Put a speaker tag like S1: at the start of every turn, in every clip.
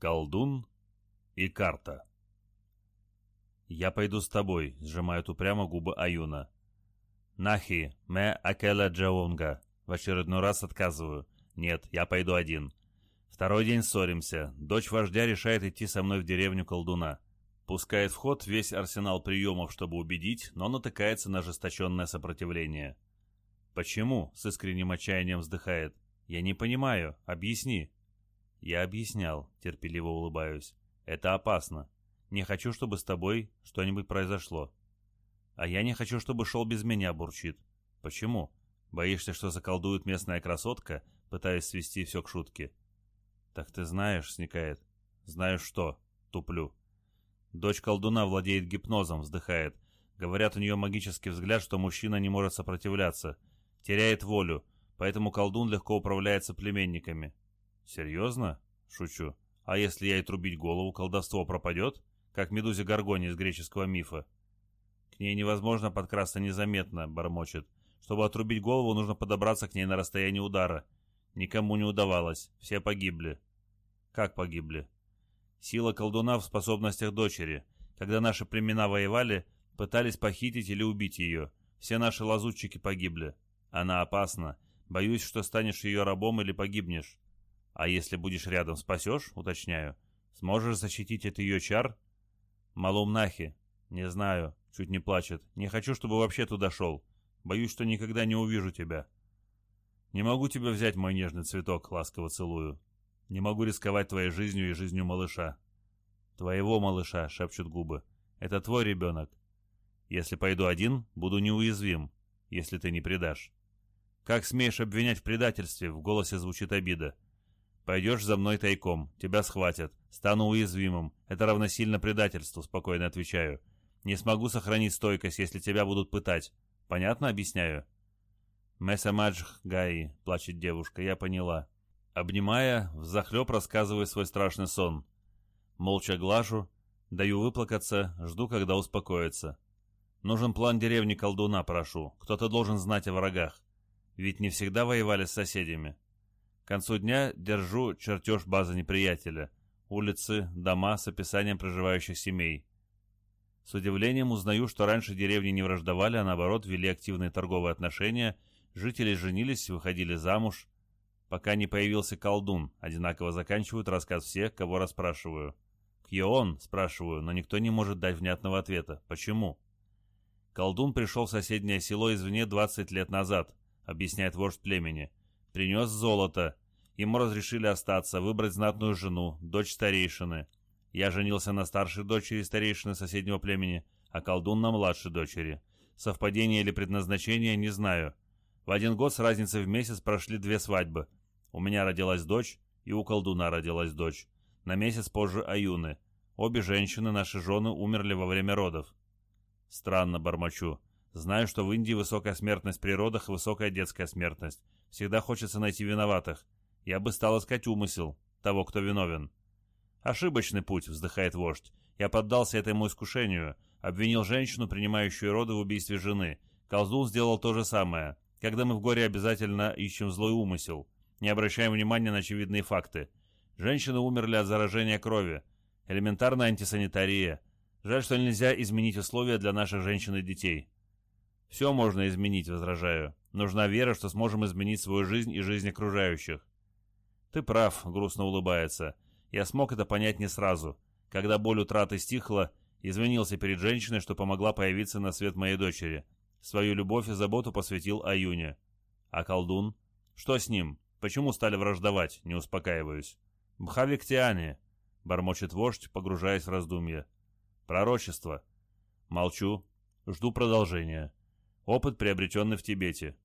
S1: Колдун и карта. «Я пойду с тобой», — сжимают упрямо губы Аюна. «Нахи, ме акела джаунга». В очередной раз отказываю. «Нет, я пойду один». Второй день ссоримся. Дочь вождя решает идти со мной в деревню колдуна. Пускает в ход весь арсенал приемов, чтобы убедить, но натыкается на ожесточенное сопротивление. «Почему?» — с искренним отчаянием вздыхает. «Я не понимаю. Объясни». «Я объяснял», — терпеливо улыбаюсь. «Это опасно. Не хочу, чтобы с тобой что-нибудь произошло». «А я не хочу, чтобы шел без меня», — бурчит. «Почему? Боишься, что заколдует местная красотка?» Пытаясь свести все к шутке. «Так ты знаешь», — сникает. «Знаешь что?» — туплю. Дочь колдуна владеет гипнозом, вздыхает. Говорят, у нее магический взгляд, что мужчина не может сопротивляться. Теряет волю, поэтому колдун легко управляется племенниками. «Серьезно?» — шучу. «А если я и трубить голову, колдовство пропадет?» Как медузе Гаргони из греческого мифа. «К ней невозможно подкрасться незаметно», — бормочет. «Чтобы отрубить голову, нужно подобраться к ней на расстоянии удара. Никому не удавалось. Все погибли». «Как погибли?» «Сила колдуна в способностях дочери. Когда наши племена воевали, пытались похитить или убить ее. Все наши лазутчики погибли. Она опасна. Боюсь, что станешь ее рабом или погибнешь. А если будешь рядом, спасешь, уточняю. Сможешь защитить от ее чар? Малум Нахи. Не знаю. Чуть не плачет. Не хочу, чтобы вообще туда шел. Боюсь, что никогда не увижу тебя. Не могу тебя взять, мой нежный цветок, ласково целую. Не могу рисковать твоей жизнью и жизнью малыша. Твоего малыша, шепчут губы. Это твой ребенок. Если пойду один, буду неуязвим, если ты не предашь. Как смеешь обвинять в предательстве? В голосе звучит обида. Пойдешь за мной тайком, тебя схватят, стану уязвимым. Это равносильно предательству, спокойно отвечаю. Не смогу сохранить стойкость, если тебя будут пытать. Понятно объясняю? Месамаджх Гаи, плачет девушка, я поняла. Обнимая, взахлеб рассказываю свой страшный сон. Молча глажу, даю выплакаться, жду, когда успокоится. Нужен план деревни колдуна, прошу. Кто-то должен знать о врагах. Ведь не всегда воевали с соседями. Концу дня держу чертеж базы неприятеля. Улицы, дома с описанием проживающих семей. С удивлением узнаю, что раньше деревни не враждовали, а наоборот вели активные торговые отношения, жители женились, выходили замуж. Пока не появился колдун, одинаково заканчивают рассказ все, кого расспрашиваю. «Кьеон?» — спрашиваю, но никто не может дать внятного ответа. Почему? Колдун пришел в соседнее село извне 20 лет назад объясняет вождь племени. Принес золото. Ему разрешили остаться, выбрать знатную жену, дочь старейшины. Я женился на старшей дочери старейшины соседнего племени, а колдун на младшей дочери. Совпадение или предназначение, не знаю. В один год с разницей в месяц прошли две свадьбы. У меня родилась дочь, и у колдуна родилась дочь. На месяц позже Аюны. Обе женщины, наши жены, умерли во время родов. Странно, бормочу. Знаю, что в Индии высокая смертность при родах и высокая детская смертность. Всегда хочется найти виноватых. Я бы стал искать умысел того, кто виновен. Ошибочный путь, вздыхает вождь. Я поддался этому искушению, обвинил женщину, принимающую роды в убийстве жены. Колдун сделал то же самое. Когда мы в горе обязательно ищем злой умысел. Не обращаем внимания на очевидные факты. Женщины умерли от заражения крови. Элементарная антисанитария. Жаль, что нельзя изменить условия для наших женщин и детей. Все можно изменить, возражаю. Нужна вера, что сможем изменить свою жизнь и жизнь окружающих. Ты прав, грустно улыбается. Я смог это понять не сразу. Когда боль утраты стихла, извинился перед женщиной, что помогла появиться на свет моей дочери. Свою любовь и заботу посвятил Аюне. А колдун? Что с ним? Почему стали враждовать? Не успокаиваюсь. Бхавиктиане, бормочет вождь, погружаясь в раздумья. Пророчество. Молчу. Жду продолжения. Опыт, приобретенный в Тибете.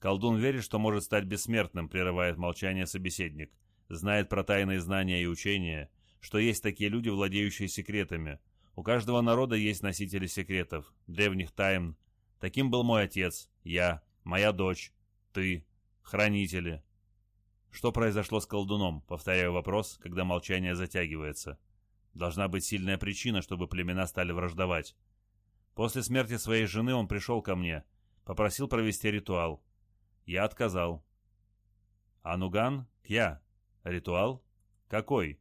S1: Колдун верит, что может стать бессмертным, прерывает молчание собеседник. Знает про тайные знания и учения, что есть такие люди, владеющие секретами. У каждого народа есть носители секретов, древних тайн. Таким был мой отец, я, моя дочь, ты, хранители. Что произошло с колдуном? Повторяю вопрос, когда молчание затягивается. Должна быть сильная причина, чтобы племена стали враждовать. После смерти своей жены он пришел ко мне, попросил провести ритуал. Я отказал. Ануган? Кья? Ритуал? Какой?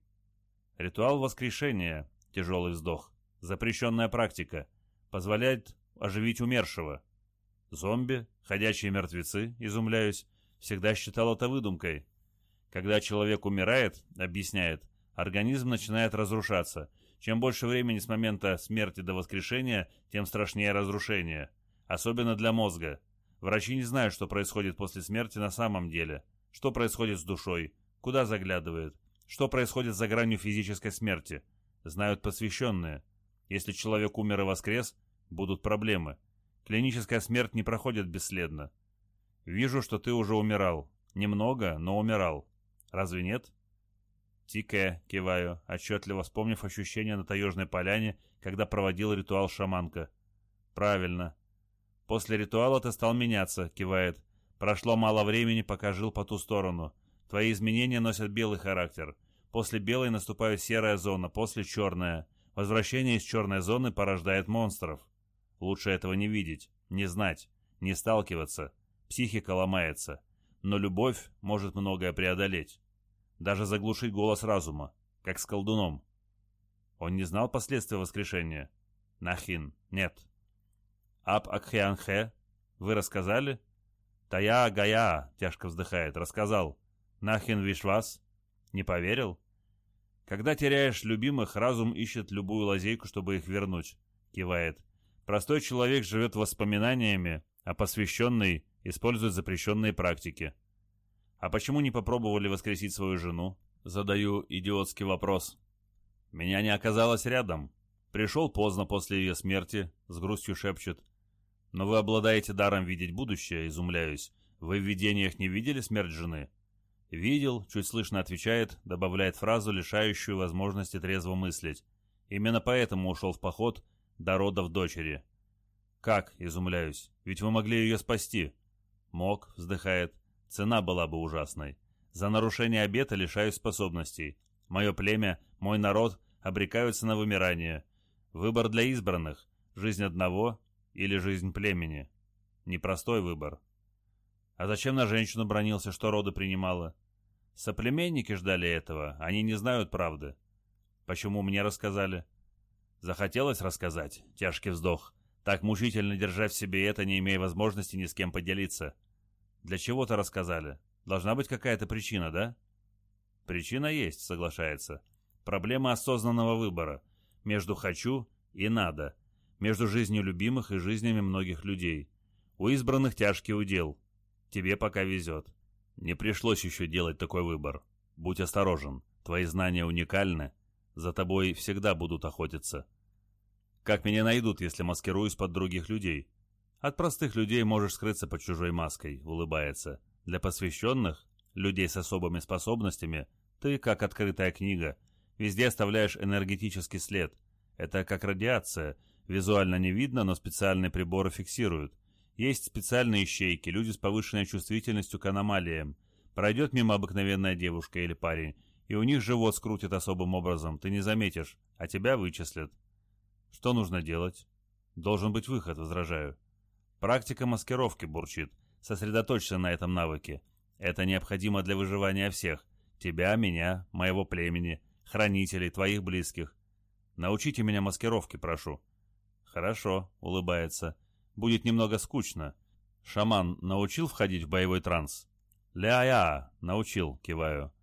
S1: Ритуал воскрешения, тяжелый вздох, запрещенная практика, позволяет оживить умершего. Зомби, ходячие мертвецы, изумляюсь, всегда считал это выдумкой. Когда человек умирает, объясняет, организм начинает разрушаться. Чем больше времени с момента смерти до воскрешения, тем страшнее разрушение. Особенно для мозга. Врачи не знают, что происходит после смерти на самом деле. Что происходит с душой, куда заглядывает, что происходит за гранью физической смерти. Знают посвященные. Если человек умер и воскрес, будут проблемы. Клиническая смерть не проходит бесследно. Вижу, что ты уже умирал. Немного, но умирал. Разве нет? Тикая, киваю, отчетливо вспомнив ощущение на таежной поляне, когда проводил ритуал шаманка. Правильно. После ритуала ты стал меняться, кивает. Прошло мало времени, пока жил по ту сторону. Твои изменения носят белый характер. После белой наступает серая зона, после черная. Возвращение из черной зоны порождает монстров. Лучше этого не видеть, не знать, не сталкиваться. Психика ломается. Но любовь может многое преодолеть даже заглушить голос разума, как с колдуном. Он не знал последствий воскрешения? Нахин, нет. Ап Акхианхе, вы рассказали? Тая Гая, тяжко вздыхает, рассказал. Нахин Вишвас? Не поверил? Когда теряешь любимых, разум ищет любую лазейку, чтобы их вернуть, кивает. Простой человек живет воспоминаниями, а посвященный использует запрещенные практики. «А почему не попробовали воскресить свою жену?» Задаю идиотский вопрос. «Меня не оказалось рядом. Пришел поздно после ее смерти», — с грустью шепчет. «Но вы обладаете даром видеть будущее», — изумляюсь. «Вы в видениях не видели смерть жены?» «Видел», — чуть слышно отвечает, добавляет фразу, лишающую возможности трезво мыслить. «Именно поэтому ушел в поход до родов дочери». «Как?» — изумляюсь. «Ведь вы могли ее спасти». «Мог», — вздыхает. Цена была бы ужасной. За нарушение обета лишаюсь способностей. Мое племя, мой народ обрекаются на вымирание. Выбор для избранных – жизнь одного или жизнь племени. Непростой выбор. А зачем на женщину бронился, что роды принимала? Соплеменники ждали этого, они не знают правды. Почему мне рассказали? Захотелось рассказать, тяжкий вздох. Так мучительно держать в себе это, не имея возможности ни с кем поделиться. Для чего-то рассказали. Должна быть какая-то причина, да? Причина есть, соглашается. Проблема осознанного выбора. Между «хочу» и «надо». Между жизнью любимых и жизнями многих людей. У избранных тяжкий удел. Тебе пока везет. Не пришлось еще делать такой выбор. Будь осторожен. Твои знания уникальны. За тобой всегда будут охотиться. Как меня найдут, если маскируюсь под других людей? От простых людей можешь скрыться под чужой маской, улыбается. Для посвященных, людей с особыми способностями, ты как открытая книга. Везде оставляешь энергетический след. Это как радиация. Визуально не видно, но специальные приборы фиксируют. Есть специальные ищейки, люди с повышенной чувствительностью к аномалиям. Пройдет мимо обыкновенная девушка или парень, и у них живот скрутит особым образом, ты не заметишь, а тебя вычислят. Что нужно делать? Должен быть выход, возражаю. Практика маскировки бурчит. Сосредоточься на этом навыке. Это необходимо для выживания всех. Тебя, меня, моего племени, хранителей, твоих близких. Научите меня маскировке, прошу. Хорошо, улыбается. Будет немного скучно. Шаман научил входить в боевой транс? Ля-я, научил, киваю.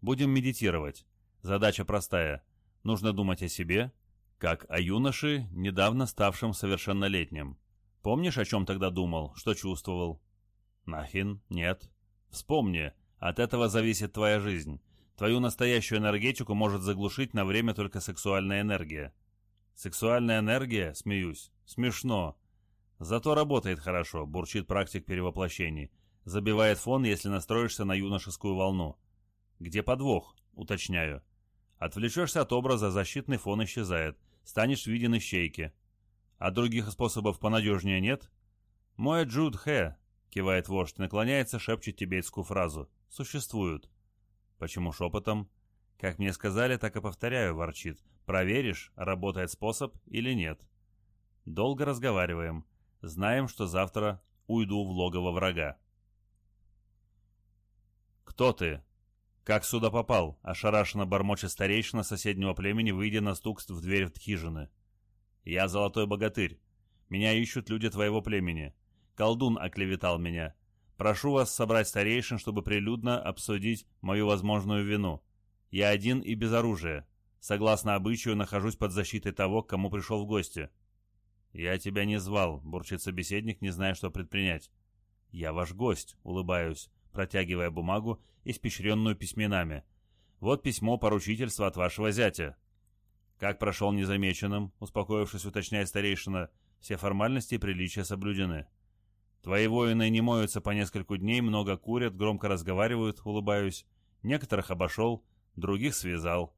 S1: Будем медитировать. Задача простая. Нужно думать о себе, как о юноше, недавно ставшем совершеннолетним. Помнишь, о чем тогда думал, что чувствовал? Нахин, нет. Вспомни, от этого зависит твоя жизнь. Твою настоящую энергетику может заглушить на время только сексуальная энергия. Сексуальная энергия? Смеюсь. Смешно. Зато работает хорошо, бурчит практик перевоплощений. Забивает фон, если настроишься на юношескую волну. Где подвох? Уточняю. Отвлечешься от образа, защитный фон исчезает. Станешь виден ищейки. А других способов понадежнее нет? Мой Джуд Хэ, кивает вождь, наклоняется, шепчет тибетскую фразу. Существуют. Почему шепотом? Как мне сказали, так и повторяю, ворчит. Проверишь, работает способ или нет. Долго разговариваем. Знаем, что завтра уйду в логово врага. «Кто ты?» «Как сюда попал?» — ошарашенно бормочет старейшина соседнего племени, выйдя на стук в дверь хижины. «Я золотой богатырь. Меня ищут люди твоего племени. Колдун оклеветал меня. Прошу вас собрать старейшин, чтобы прилюдно обсудить мою возможную вину. Я один и без оружия. Согласно обычаю, нахожусь под защитой того, к кому пришел в гости». «Я тебя не звал», — бурчит собеседник, не зная, что предпринять. «Я ваш гость», — улыбаюсь, протягивая бумагу, испещренную письменами. «Вот письмо поручительства от вашего зятя». «Как прошел незамеченным?» — успокоившись, уточняет старейшина. «Все формальности и приличия соблюдены». «Твои воины не моются по нескольку дней, много курят, громко разговаривают», — улыбаюсь. «Некоторых обошел, других связал.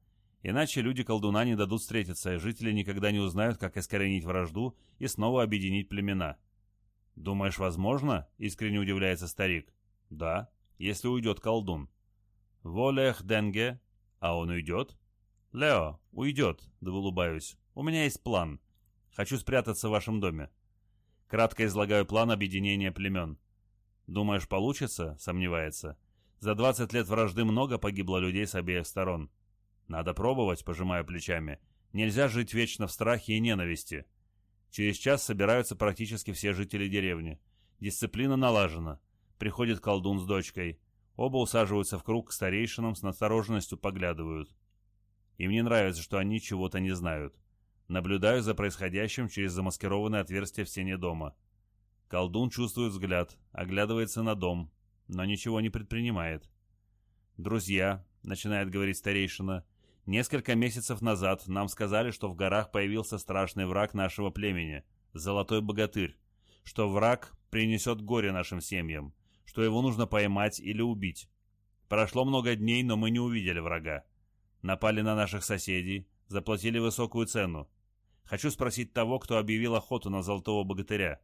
S1: Иначе люди-колдуна не дадут встретиться, и жители никогда не узнают, как искоренить вражду и снова объединить племена». «Думаешь, возможно?» — искренне удивляется старик. «Да, если уйдет колдун». «Волех Денге? А он уйдет?» «Лео, уйдет», — да улыбаюсь. «У меня есть план. Хочу спрятаться в вашем доме». Кратко излагаю план объединения племен. «Думаешь, получится?» — сомневается. «За двадцать лет вражды много погибло людей с обеих сторон». «Надо пробовать», — пожимаю плечами. «Нельзя жить вечно в страхе и ненависти». Через час собираются практически все жители деревни. Дисциплина налажена. Приходит колдун с дочкой. Оба усаживаются в круг к старейшинам, с настороженностью поглядывают. И мне нравится, что они чего-то не знают. Наблюдаю за происходящим через замаскированное отверстие в стене дома. Колдун чувствует взгляд, оглядывается на дом, но ничего не предпринимает. «Друзья», — начинает говорить старейшина, — Несколько месяцев назад нам сказали, что в горах появился страшный враг нашего племени – Золотой Богатырь, что враг принесет горе нашим семьям, что его нужно поймать или убить. Прошло много дней, но мы не увидели врага. Напали на наших соседей, заплатили высокую цену. Хочу спросить того, кто объявил охоту на Золотого Богатыря.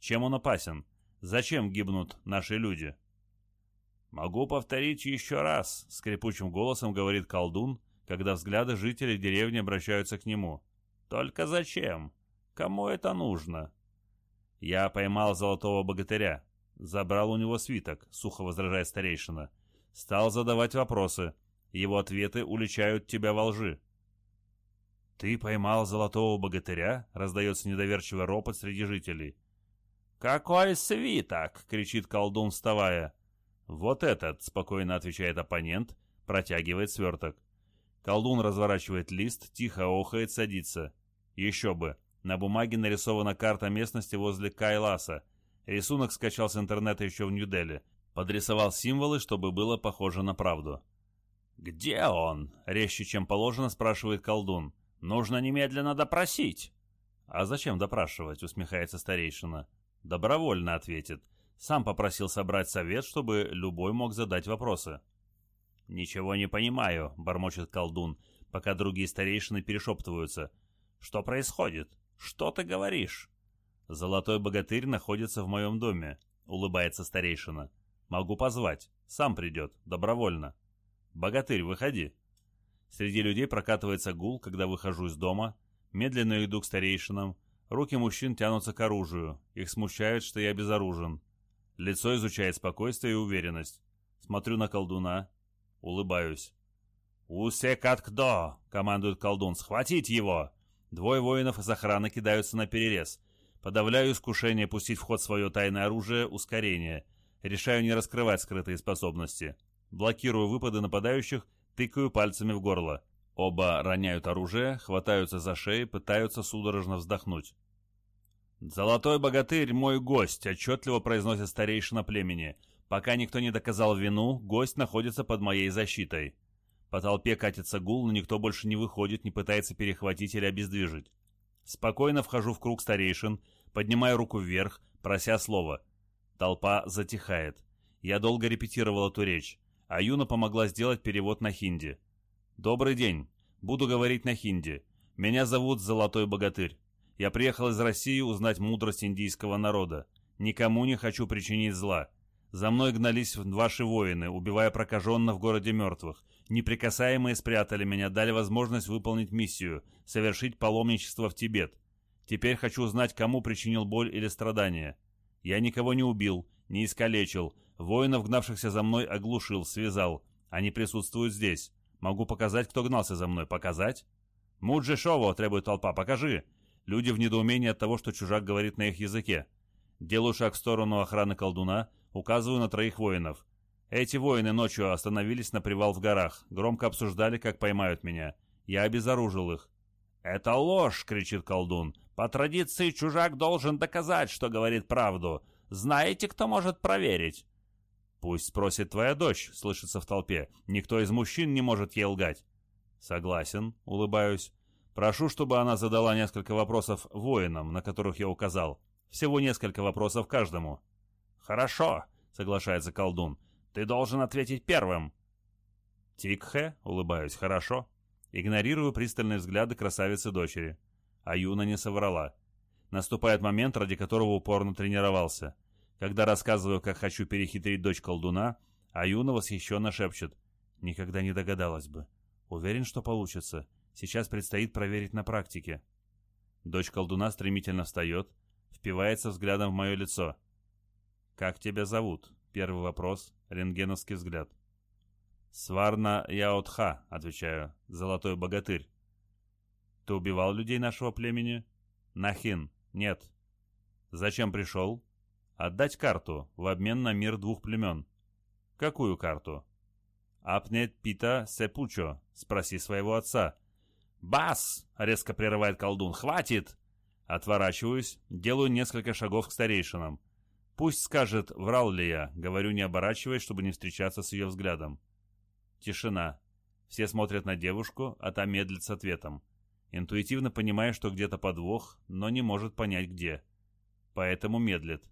S1: Чем он опасен? Зачем гибнут наши люди? «Могу повторить еще раз», — скрипучим голосом говорит колдун, когда взгляды жителей деревни обращаются к нему. «Только зачем? Кому это нужно?» «Я поймал золотого богатыря. Забрал у него свиток», — сухо возражает старейшина. «Стал задавать вопросы. Его ответы уличают тебя во лжи». «Ты поймал золотого богатыря?» — раздается недоверчивый ропот среди жителей. «Какой свиток?» — кричит колдун, вставая. «Вот этот», — спокойно отвечает оппонент, протягивает сверток. Колдун разворачивает лист, тихо охает, садится. Еще бы. На бумаге нарисована карта местности возле Кайласа. Рисунок скачал с интернета еще в Нью-Дели. Подрисовал символы, чтобы было похоже на правду. «Где он?» — резче, чем положено, спрашивает колдун. «Нужно немедленно допросить». «А зачем допрашивать?» — усмехается старейшина. «Добровольно», — ответит. «Сам попросил собрать совет, чтобы любой мог задать вопросы». «Ничего не понимаю», — бормочет колдун, пока другие старейшины перешептываются. «Что происходит? Что ты говоришь?» «Золотой богатырь находится в моем доме», — улыбается старейшина. «Могу позвать. Сам придет. Добровольно». «Богатырь, выходи». Среди людей прокатывается гул, когда выхожу из дома. Медленно иду к старейшинам. Руки мужчин тянутся к оружию. Их смущает, что я безоружен. Лицо изучает спокойствие и уверенность. Смотрю на колдуна. Улыбаюсь. «Усе-кат-кдо!» — командует колдун. «Схватить его!» Двое воинов из охраны кидаются на перерез. Подавляю искушение пустить в ход свое тайное оружие ускорение. Решаю не раскрывать скрытые способности. Блокирую выпады нападающих, тыкаю пальцами в горло. Оба роняют оружие, хватаются за шеи, пытаются судорожно вздохнуть. «Золотой богатырь, мой гость!» — отчетливо произносит старейшина племени — Пока никто не доказал вину, гость находится под моей защитой. По толпе катится гул, но никто больше не выходит, не пытается перехватить или обездвижить. Спокойно вхожу в круг старейшин, поднимаю руку вверх, прося слова. Толпа затихает. Я долго репетировал эту речь, а Юна помогла сделать перевод на хинди. «Добрый день. Буду говорить на хинди. Меня зовут Золотой Богатырь. Я приехал из России узнать мудрость индийского народа. Никому не хочу причинить зла. За мной гнались ваши воины, убивая прокаженно в городе мертвых. Неприкасаемые спрятали меня, дали возможность выполнить миссию, совершить паломничество в Тибет. Теперь хочу узнать, кому причинил боль или страдания. Я никого не убил, не искалечил, воинов, гнавшихся за мной, оглушил, связал. Они присутствуют здесь. Могу показать, кто гнался за мной. Показать? Муджи Шово, требует толпа, покажи. Люди в недоумении от того, что чужак говорит на их языке. Делаю шаг в сторону охраны колдуна, указываю на троих воинов. Эти воины ночью остановились на привал в горах, громко обсуждали, как поймают меня. Я обезоружил их. «Это ложь!» — кричит колдун. «По традиции чужак должен доказать, что говорит правду. Знаете, кто может проверить?» «Пусть спросит твоя дочь», — слышится в толпе. «Никто из мужчин не может ей лгать». «Согласен», — улыбаюсь. «Прошу, чтобы она задала несколько вопросов воинам, на которых я указал. Всего несколько вопросов каждому». «Хорошо», — соглашается колдун. «Ты должен ответить первым». «Тикхе», — улыбаюсь, — «хорошо». Игнорирую пристальные взгляды красавицы-дочери. А Юна не соврала. Наступает момент, ради которого упорно тренировался. Когда рассказываю, как хочу перехитрить дочь колдуна, Аюна восхищенно шепчет. «Никогда не догадалась бы. Уверен, что получится. Сейчас предстоит проверить на практике». Дочь колдуна стремительно встает, впивается взглядом в мое лицо. «Как тебя зовут?» Первый вопрос, рентгеновский взгляд. «Сварна Яотха», — отвечаю, — «золотой богатырь». «Ты убивал людей нашего племени?» «Нахин, нет». «Зачем пришел?» «Отдать карту в обмен на мир двух племен». «Какую карту?» «Апнет пита сепучо», — спроси своего отца. «Бас!» — резко прерывает колдун. «Хватит!» Отворачиваюсь, делаю несколько шагов к старейшинам. Пусть скажет, врал ли я, говорю, не оборачиваясь, чтобы не встречаться с ее взглядом. Тишина. Все смотрят на девушку, а та медлит с ответом. Интуитивно понимая, что где-то подвох, но не может понять где. Поэтому медлит.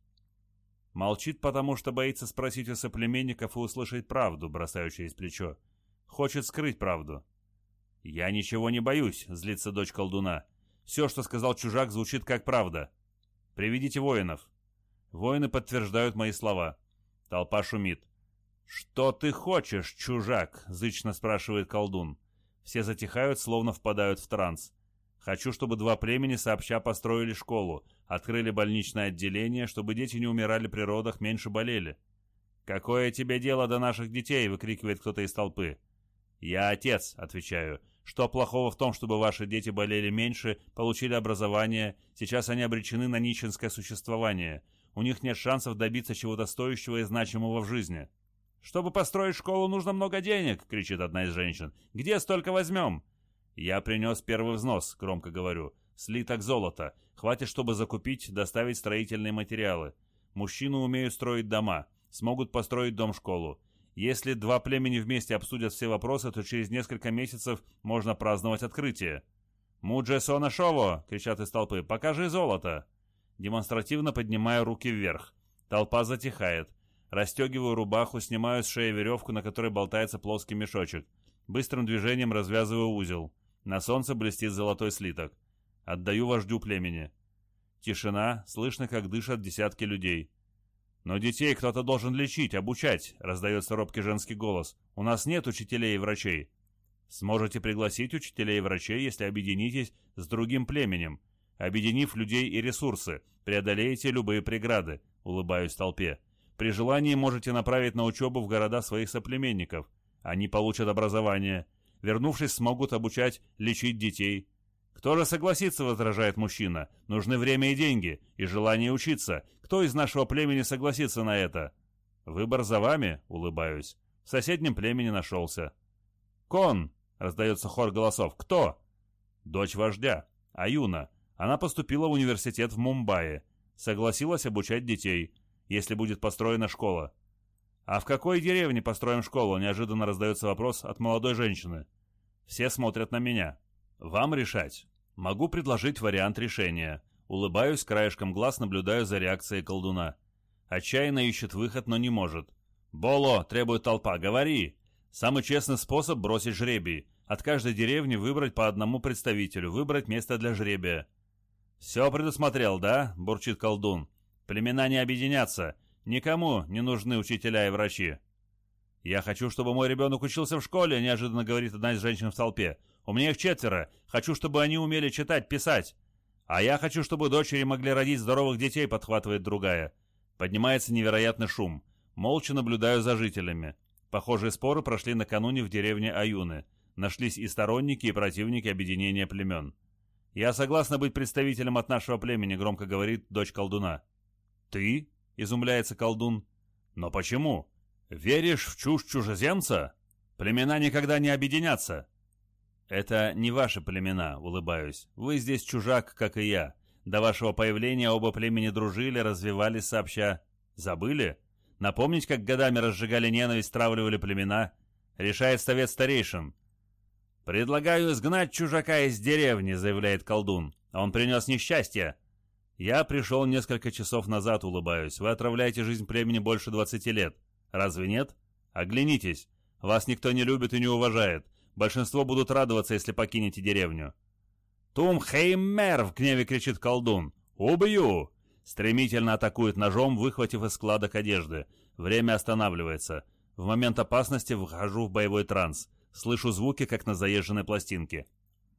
S1: Молчит, потому что боится спросить у соплеменников и услышать правду, бросаю через плечо. Хочет скрыть правду. «Я ничего не боюсь», — злится дочь колдуна. «Все, что сказал чужак, звучит как правда. Приведите воинов». Воины подтверждают мои слова. Толпа шумит. «Что ты хочешь, чужак?» — зычно спрашивает колдун. Все затихают, словно впадают в транс. Хочу, чтобы два племени сообща построили школу, открыли больничное отделение, чтобы дети не умирали при родах, меньше болели. «Какое тебе дело до наших детей?» — выкрикивает кто-то из толпы. «Я отец», — отвечаю. «Что плохого в том, чтобы ваши дети болели меньше, получили образование, сейчас они обречены на нищенское существование. У них нет шансов добиться чего-то стоящего и значимого в жизни». «Чтобы построить школу, нужно много денег!» — кричит одна из женщин. «Где столько возьмем?» «Я принес первый взнос», — громко говорю. «Слиток золота. Хватит, чтобы закупить, доставить строительные материалы. Мужчины умеют строить дома. Смогут построить дом-школу. Если два племени вместе обсудят все вопросы, то через несколько месяцев можно праздновать открытие». «Мудже Сонашово!» — кричат из толпы. «Покажи золото!» Демонстративно поднимаю руки вверх. Толпа затихает. Растегиваю рубаху, снимаю с шеи веревку, на которой болтается плоский мешочек. Быстрым движением развязываю узел. На солнце блестит золотой слиток. Отдаю вождю племени. Тишина, слышно, как дышат десятки людей. «Но детей кто-то должен лечить, обучать», — раздается робкий женский голос. «У нас нет учителей и врачей». «Сможете пригласить учителей и врачей, если объединитесь с другим племенем. Объединив людей и ресурсы, преодолеете любые преграды», — улыбаюсь толпе. При желании можете направить на учебу в города своих соплеменников. Они получат образование. Вернувшись, смогут обучать, лечить детей. Кто же согласится, возражает мужчина. Нужны время и деньги, и желание учиться. Кто из нашего племени согласится на это? Выбор за вами, улыбаюсь. В соседнем племени нашелся. Кон, раздается хор голосов. Кто? Дочь вождя, Аюна. Она поступила в университет в Мумбаи. Согласилась обучать детей если будет построена школа. «А в какой деревне построим школу?» – неожиданно раздается вопрос от молодой женщины. Все смотрят на меня. «Вам решать. Могу предложить вариант решения. Улыбаюсь, краешком глаз наблюдаю за реакцией колдуна. Отчаянно ищет выход, но не может. «Боло!» – требует толпа. «Говори!» Самый честный способ – бросить жребий. От каждой деревни выбрать по одному представителю, выбрать место для жребия. «Все предусмотрел, да?» – бурчит колдун. Племена не объединятся. Никому не нужны учителя и врачи. «Я хочу, чтобы мой ребенок учился в школе», — неожиданно говорит одна из женщин в толпе. «У меня их четверо. Хочу, чтобы они умели читать, писать». «А я хочу, чтобы дочери могли родить здоровых детей», — подхватывает другая. Поднимается невероятный шум. Молча наблюдаю за жителями. Похожие споры прошли накануне в деревне Аюны. Нашлись и сторонники, и противники объединения племен. «Я согласна быть представителем от нашего племени», — громко говорит дочь колдуна. «Ты?» — изумляется колдун. «Но почему? Веришь в чушь чужеземца? Племена никогда не объединятся». «Это не ваши племена», — улыбаюсь. «Вы здесь чужак, как и я. До вашего появления оба племени дружили, развивались сообща. Забыли? Напомнить, как годами разжигали ненависть, стравливали племена? Решает совет старейшин. «Предлагаю изгнать чужака из деревни», — заявляет колдун. «Он принес несчастье». «Я пришел несколько часов назад, улыбаюсь. Вы отравляете жизнь племени больше двадцати лет. Разве нет? Оглянитесь. Вас никто не любит и не уважает. Большинство будут радоваться, если покинете деревню». «Тум Хеймер!» — в гневе кричит колдун. «Убью!» Стремительно атакует ножом, выхватив из складок одежды. Время останавливается. В момент опасности вхожу в боевой транс. Слышу звуки, как на заезженной пластинке.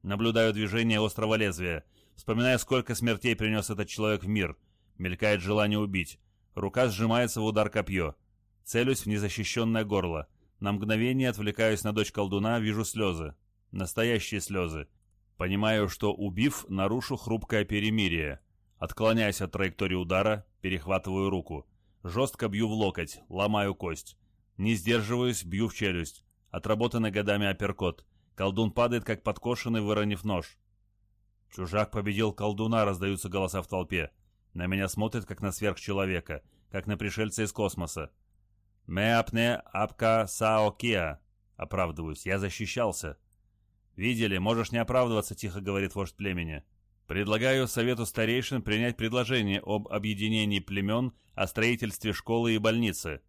S1: Наблюдаю движение острого лезвия. Вспоминаю, сколько смертей принес этот человек в мир. Мелькает желание убить. Рука сжимается в удар копье. Целюсь в незащищенное горло. На мгновение отвлекаюсь на дочь колдуна, вижу слезы. Настоящие слезы. Понимаю, что, убив, нарушу хрупкое перемирие. Отклоняюсь от траектории удара, перехватываю руку. Жестко бью в локоть, ломаю кость. Не сдерживаюсь, бью в челюсть. Отработанный годами апперкот. Колдун падает, как подкошенный, выронив нож. «Чужак победил колдуна», — раздаются голоса в толпе. На меня смотрят, как на сверхчеловека, как на пришельца из космоса. «Ме апне апка саокия», — оправдываюсь, я защищался. «Видели, можешь не оправдываться», — тихо говорит вождь племени. «Предлагаю совету старейшин принять предложение об объединении племен о строительстве школы и больницы.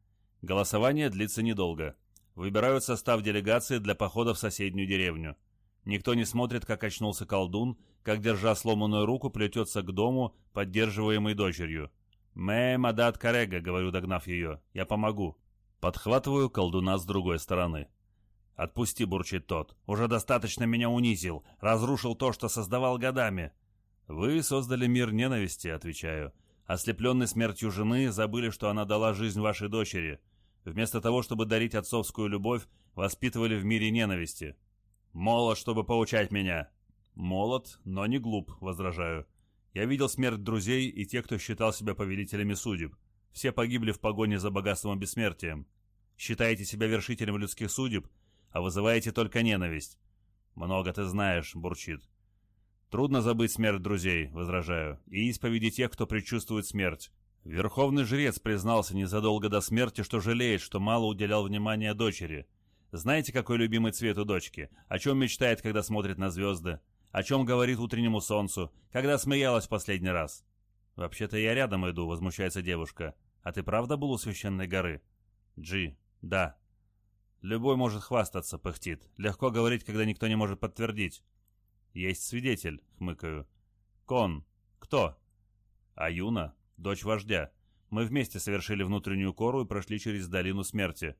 S1: Голосование длится недолго выбирают состав делегации для похода в соседнюю деревню. Никто не смотрит, как очнулся колдун, как, держа сломанную руку, плетется к дому, поддерживаемый дочерью. «Мэ, мадат карега», — говорю, догнав ее, — «я помогу». Подхватываю колдуна с другой стороны. «Отпусти», — бурчит тот, — «уже достаточно меня унизил, разрушил то, что создавал годами». «Вы создали мир ненависти», — отвечаю. «Ослепленный смертью жены, забыли, что она дала жизнь вашей дочери. Вместо того, чтобы дарить отцовскую любовь, воспитывали в мире ненависти. Молод, чтобы поучать меня. Молод, но не глуп, возражаю. Я видел смерть друзей и тех, кто считал себя повелителями судеб. Все погибли в погоне за богатством и бессмертием. Считаете себя вершителем людских судеб, а вызываете только ненависть. Много ты знаешь, бурчит. Трудно забыть смерть друзей, возражаю, и исповеди тех, кто предчувствует смерть. Верховный жрец признался незадолго до смерти, что жалеет, что мало уделял внимания дочери. Знаете, какой любимый цвет у дочки? О чем мечтает, когда смотрит на звезды? О чем говорит утреннему солнцу? Когда смеялась в последний раз? «Вообще-то я рядом иду», — возмущается девушка. «А ты правда был у священной горы?» «Джи, да». «Любой может хвастаться», — пыхтит. «Легко говорить, когда никто не может подтвердить». «Есть свидетель», — хмыкаю. «Кон. Кто?» «Аюна дочь вождя. Мы вместе совершили внутреннюю кору и прошли через долину смерти.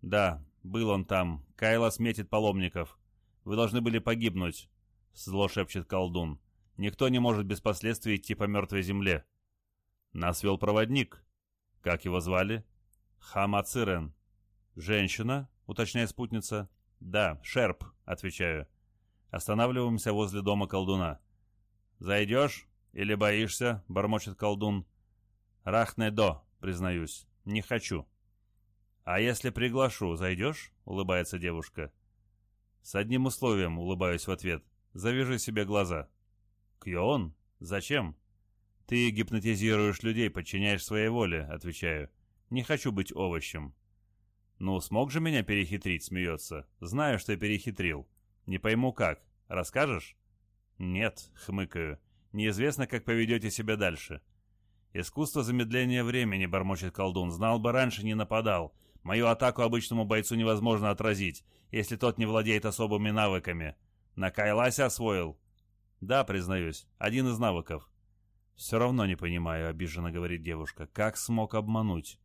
S1: Да, был он там. Кайла сметит паломников. Вы должны были погибнуть, зло шепчет колдун. Никто не может без последствий идти по мертвой земле. Нас вел проводник. Как его звали? Хамацирен. Женщина, уточняет спутница. Да, Шерп, отвечаю. Останавливаемся возле дома колдуна. «Зайдешь?» «Или боишься?» — бормочет колдун. «Рахне-до», признаюсь. «Не хочу». «А если приглашу, зайдешь?» — улыбается девушка. «С одним условием», — улыбаюсь в ответ. «Завяжи себе глаза». «Кьон? Зачем?» «Ты гипнотизируешь людей, подчиняешь своей воле», — отвечаю. «Не хочу быть овощем». «Ну, смог же меня перехитрить?» — смеется. «Знаю, что перехитрил. Не пойму как. Расскажешь?» «Нет», — хмыкаю. Неизвестно, как поведете себя дальше. Искусство замедления времени, бормочет колдун. Знал бы раньше, не нападал. Мою атаку обычному бойцу невозможно отразить, если тот не владеет особыми навыками. На Кайласе освоил? Да, признаюсь, один из навыков. Все равно не понимаю, обиженно говорит девушка. Как смог обмануть?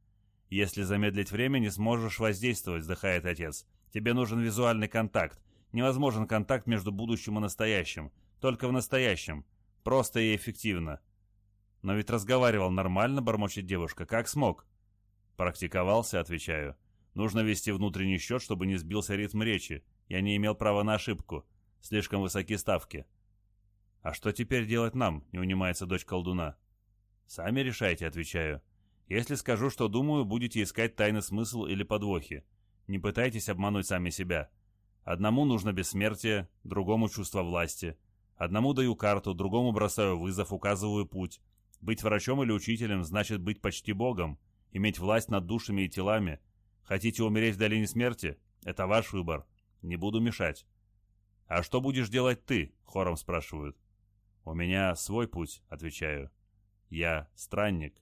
S1: Если замедлить время, не сможешь воздействовать, вздыхает отец. Тебе нужен визуальный контакт. Невозможен контакт между будущим и настоящим. Только в настоящем. Просто и эффективно. Но ведь разговаривал нормально, бормочет девушка. Как смог? Практиковался, отвечаю. Нужно вести внутренний счет, чтобы не сбился ритм речи. Я не имел права на ошибку. Слишком высоки ставки. «А что теперь делать нам?» — не унимается дочь колдуна. «Сами решайте», — отвечаю. «Если скажу, что думаю, будете искать тайный смысл или подвохи. Не пытайтесь обмануть сами себя. Одному нужно бессмертие, другому чувство власти. Одному даю карту, другому бросаю вызов, указываю путь. Быть врачом или учителем значит быть почти богом, иметь власть над душами и телами. Хотите умереть в долине смерти? Это ваш выбор. Не буду мешать. «А что будешь делать ты?» — хором спрашивают. «У меня свой путь», — отвечаю. «Я странник,